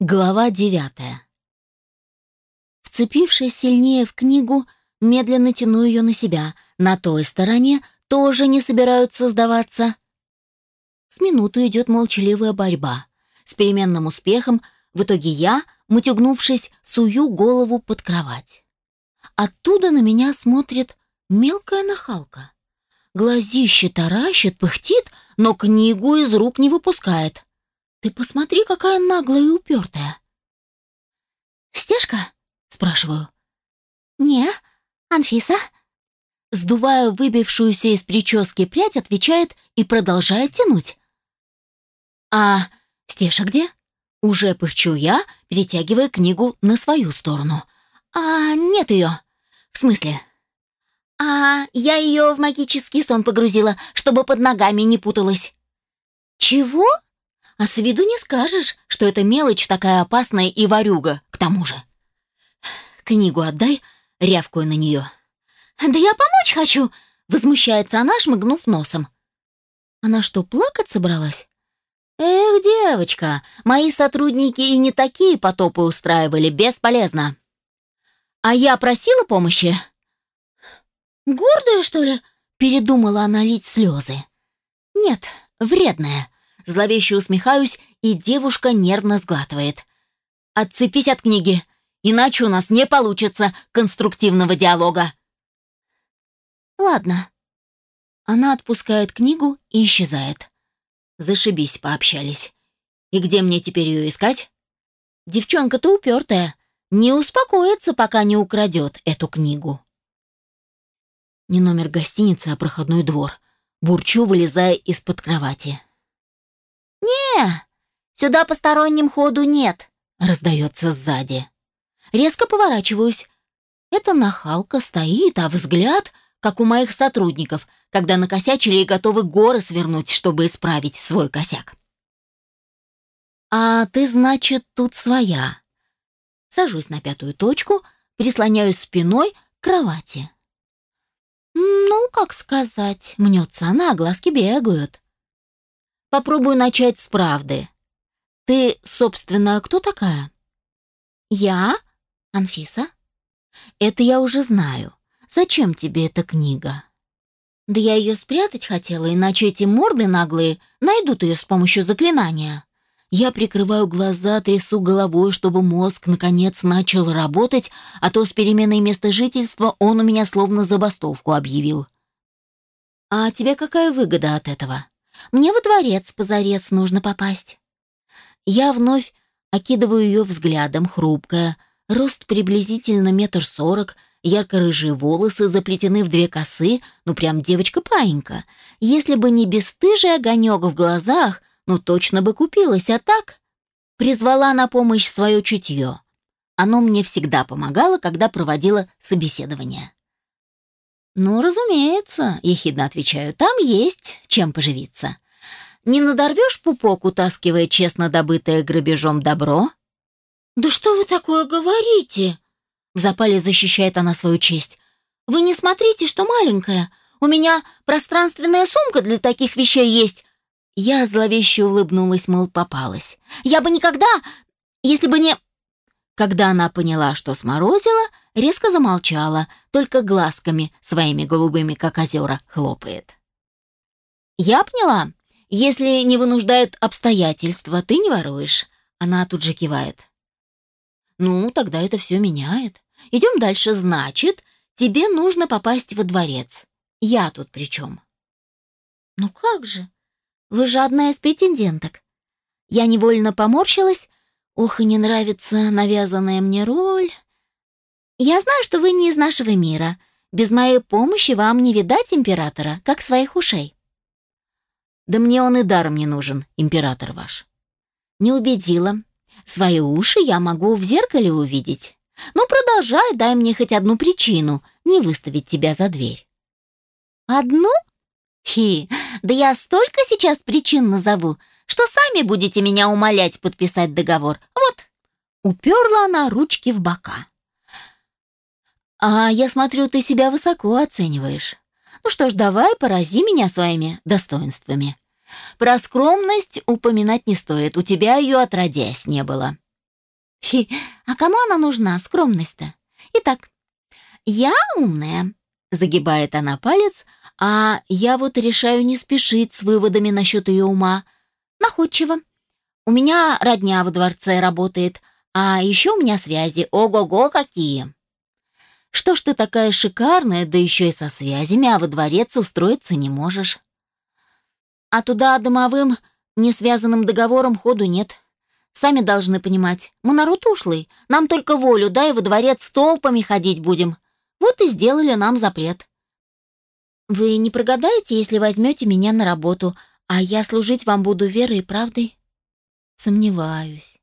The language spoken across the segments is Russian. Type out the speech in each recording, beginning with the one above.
Глава девятая. Вцепившись сильнее в книгу, медленно тяну ее на себя. На той стороне тоже не собираются сдаваться. С минуту идет молчаливая борьба. С переменным успехом в итоге я, мутюгнувшись, сую голову под кровать. Оттуда на меня смотрит мелкая нахалка. Глазище таращит, пыхтит, но книгу из рук не выпускает. Ты посмотри, какая наглая и упертая. «Стежка?» — спрашиваю. «Не, Анфиса?» Сдувая выбившуюся из прически прядь, отвечает и продолжает тянуть. «А Стеша где?» Уже пыхчу я, перетягивая книгу на свою сторону. «А нет ее». «В смысле?» «А я ее в магический сон погрузила, чтобы под ногами не путалась». «Чего?» А с виду не скажешь, что это мелочь такая опасная и ворюга, к тому же. Книгу отдай, рявкую на нее. «Да я помочь хочу!» — возмущается она, шмыгнув носом. Она что, плакать собралась? «Эх, девочка, мои сотрудники и не такие потопы устраивали, бесполезно. А я просила помощи?» «Гордая, что ли?» — передумала она лить слезы. «Нет, вредная. Зловеще усмехаюсь, и девушка нервно сглатывает. «Отцепись от книги, иначе у нас не получится конструктивного диалога». «Ладно». Она отпускает книгу и исчезает. Зашибись, пообщались. И где мне теперь ее искать? Девчонка-то упертая, не успокоится, пока не украдет эту книгу. Не номер гостиницы, а проходной двор. Бурчу, вылезая из-под кровати. «Не, сюда посторонним ходу нет», — раздается сзади. Резко поворачиваюсь. Эта нахалка стоит, а взгляд, как у моих сотрудников, когда накосячили и готовы горы свернуть, чтобы исправить свой косяк. «А ты, значит, тут своя». Сажусь на пятую точку, прислоняюсь спиной к кровати. «Ну, как сказать, мнется она, а глазки бегают. Попробую начать с правды. Ты, собственно, кто такая? Я? Анфиса? Это я уже знаю. Зачем тебе эта книга? Да я ее спрятать хотела, иначе эти морды наглые найдут ее с помощью заклинания. Я прикрываю глаза, трясу головой, чтобы мозг наконец начал работать, а то с переменой места жительства он у меня словно забастовку объявил. А тебе какая выгода от этого? Мне во дворец позарез нужно попасть. Я вновь окидываю ее взглядом, хрупкая, рост приблизительно метр сорок, ярко-рыжие волосы заплетены в две косы, ну прям девочка-паинька. Если бы не бесстыжий огонек в глазах, ну точно бы купилась, а так... Призвала на помощь свое чутье. Оно мне всегда помогало, когда проводила собеседование. «Ну, разумеется», — ехидно отвечаю, — «там есть чем поживиться. Не надорвешь пупок, утаскивая честно добытое грабежом добро?» «Да что вы такое говорите?» В запале защищает она свою честь. «Вы не смотрите, что маленькая. У меня пространственная сумка для таких вещей есть». Я зловеще улыбнулась, мол, попалась. «Я бы никогда, если бы не...» Когда она поняла, что сморозила, резко замолчала, только глазками своими голубыми, как озера, хлопает. «Я поняла. Если не вынуждают обстоятельства, ты не воруешь». Она тут же кивает. «Ну, тогда это все меняет. Идем дальше. Значит, тебе нужно попасть во дворец. Я тут при чем?» «Ну как же? Вы же одна из претенденток». Я невольно поморщилась, Ох, и не нравится навязанная мне роль. Я знаю, что вы не из нашего мира. Без моей помощи вам не видать императора, как своих ушей. Да мне он и даром не нужен, император ваш. Не убедила. Свои уши я могу в зеркале увидеть. Ну, продолжай, дай мне хоть одну причину не выставить тебя за дверь. Одну? Хи, да я столько сейчас причин назову, что сами будете меня умолять подписать договор. Вот, уперла она ручки в бока. А я смотрю, ты себя высоко оцениваешь. Ну что ж, давай порази меня своими достоинствами. Про скромность упоминать не стоит, у тебя ее отродясь не было. Фи, а кому она нужна, скромность-то? Итак, я умная, загибает она палец, а я вот решаю не спешить с выводами насчет ее ума. Находчиво. У меня родня в дворце работает, а еще у меня связи. Ого-го, какие! Что ж ты такая шикарная, да еще и со связями, а во дворец устроиться не можешь? А туда домовым, не связанным договором, ходу нет. Сами должны понимать, мы народ ушлый, нам только волю, да и во дворец толпами ходить будем. Вот и сделали нам запрет. Вы не прогадаете, если возьмете меня на работу, а я служить вам буду верой и правдой? Сомневаюсь.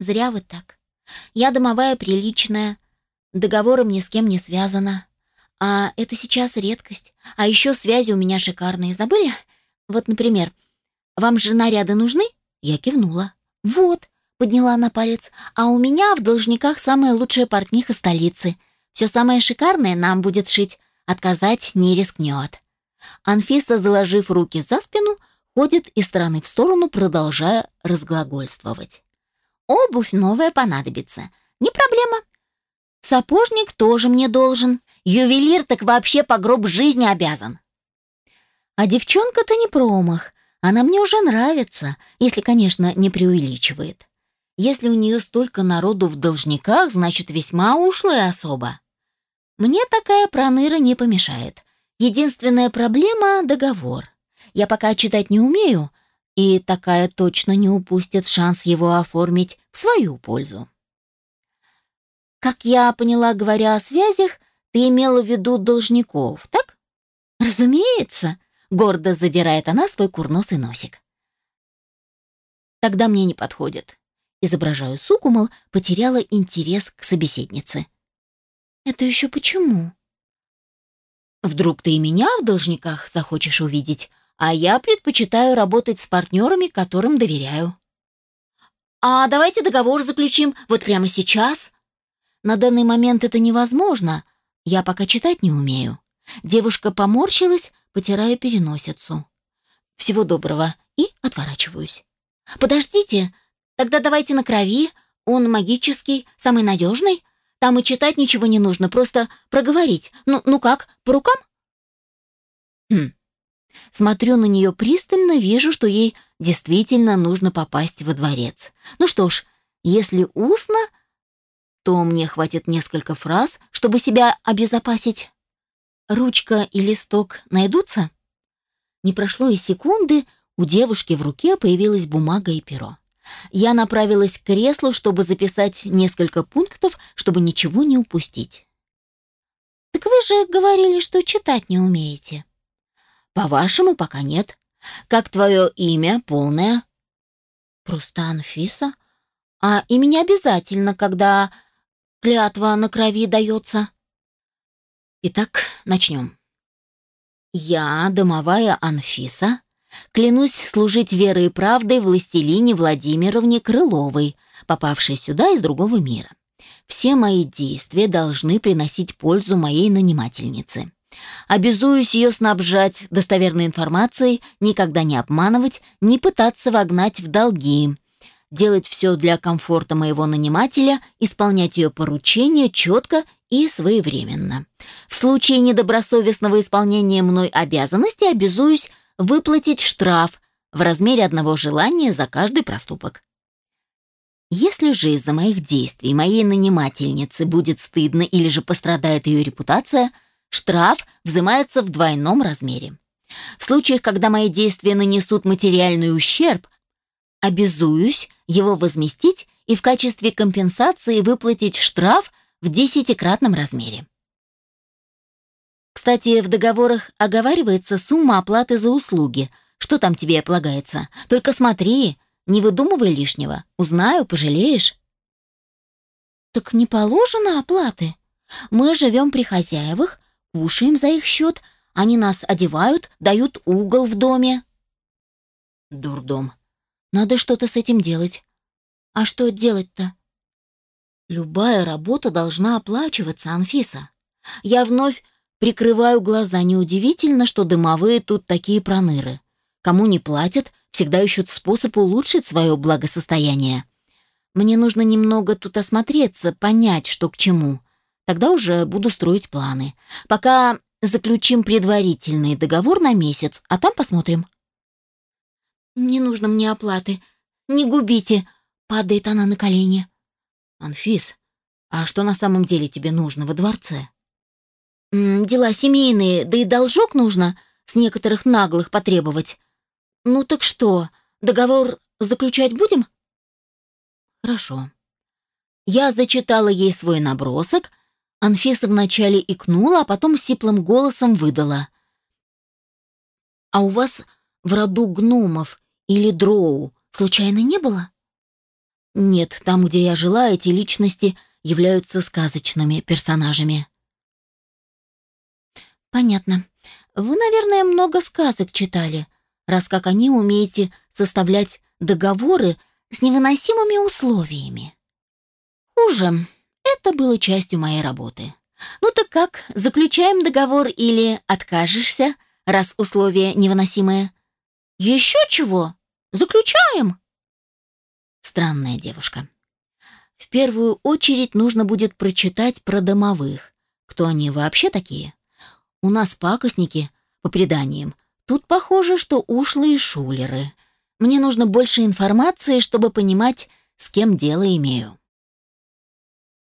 Зря вы так. Я домовая приличная, договором ни с кем не связана. А это сейчас редкость. А еще связи у меня шикарные. Забыли? Вот, например, вам же наряды нужны? Я кивнула. Вот, подняла на палец. А у меня в должниках самая лучшая портниха столицы. Все самое шикарное нам будет шить. Отказать не рискнет. Анфиса, заложив руки за спину, ходит из стороны в сторону, продолжая разглагольствовать. Обувь новая понадобится. Не проблема. Сапожник тоже мне должен. Ювелир так вообще по гроб жизни обязан. А девчонка-то не промах. Она мне уже нравится, если, конечно, не преувеличивает. Если у нее столько народу в должниках, значит, весьма ушлая особа. Мне такая проныра не помешает. Единственная проблема — договор. Я пока читать не умею, и такая точно не упустит шанс его оформить в свою пользу. Как я поняла, говоря о связях, ты имела в виду должников, так? Разумеется, гордо задирает она свой курносый носик. Тогда мне не подходит. Изображаю суку, мол, потеряла интерес к собеседнице. Это еще почему? Вдруг ты и меня в должниках захочешь увидеть, а я предпочитаю работать с партнерами, которым доверяю. А давайте договор заключим вот прямо сейчас. На данный момент это невозможно. Я пока читать не умею. Девушка поморщилась, потирая переносицу. Всего доброго и отворачиваюсь. Подождите, тогда давайте на крови. Он магический, самый надежный. Там и читать ничего не нужно, просто проговорить. Ну, ну как, по рукам? Хм. Смотрю на нее пристально, вижу, что ей действительно нужно попасть во дворец. Ну что ж, если устно, то мне хватит несколько фраз, чтобы себя обезопасить. Ручка и листок найдутся? Не прошло и секунды, у девушки в руке появилась бумага и перо. Я направилась к креслу, чтобы записать несколько пунктов, чтобы ничего не упустить. «Так вы же говорили, что читать не умеете», по-вашему, пока нет. Как твое имя полное? Просто Анфиса. А имя обязательно, когда клятва на крови дается. Итак, начнем. Я, домовая Анфиса, клянусь служить верой и правдой властелине Владимировне Крыловой, попавшей сюда из другого мира. Все мои действия должны приносить пользу моей нанимательнице. Обязуюсь ее снабжать достоверной информацией, никогда не обманывать, не пытаться вогнать в долги, делать все для комфорта моего нанимателя, исполнять ее поручения четко и своевременно. В случае недобросовестного исполнения мной обязанностей обязуюсь выплатить штраф в размере одного желания за каждый проступок. Если же из-за моих действий моей нанимательнице будет стыдно или же пострадает ее репутация – Штраф взимается в двойном размере. В случаях, когда мои действия нанесут материальный ущерб, обязуюсь его возместить и в качестве компенсации выплатить штраф в десятикратном размере. Кстати, в договорах оговаривается сумма оплаты за услуги. Что там тебе полагается? Только смотри, не выдумывай лишнего. Узнаю, пожалеешь. Так не положено оплаты. Мы живем при хозяевах, кушаем за их счет, они нас одевают, дают угол в доме. Дурдом. Надо что-то с этим делать. А что делать-то? Любая работа должна оплачиваться, Анфиса. Я вновь прикрываю глаза. Неудивительно, что дымовые тут такие проныры. Кому не платят, всегда ищут способ улучшить свое благосостояние. Мне нужно немного тут осмотреться, понять, что к чему. Тогда уже буду строить планы. Пока заключим предварительный договор на месяц, а там посмотрим. Не нужно мне оплаты. Не губите. Падает она на колени. Анфис, а что на самом деле тебе нужно во дворце? Дела семейные, да и должок нужно с некоторых наглых потребовать. Ну так что, договор заключать будем? Хорошо. Я зачитала ей свой набросок. Анфиса вначале икнула, а потом сиплым голосом выдала. «А у вас в роду гномов или дроу случайно не было?» «Нет, там, где я жила, эти личности являются сказочными персонажами». «Понятно. Вы, наверное, много сказок читали, раз как они умеете составлять договоры с невыносимыми условиями. Хуже. Это было частью моей работы. Ну так как, заключаем договор или откажешься, раз условия невыносимые? Еще чего? Заключаем. Странная девушка. В первую очередь нужно будет прочитать про домовых. Кто они вообще такие? У нас пакостники, по преданиям. Тут похоже, что ушлые шулеры. Мне нужно больше информации, чтобы понимать, с кем дело имею.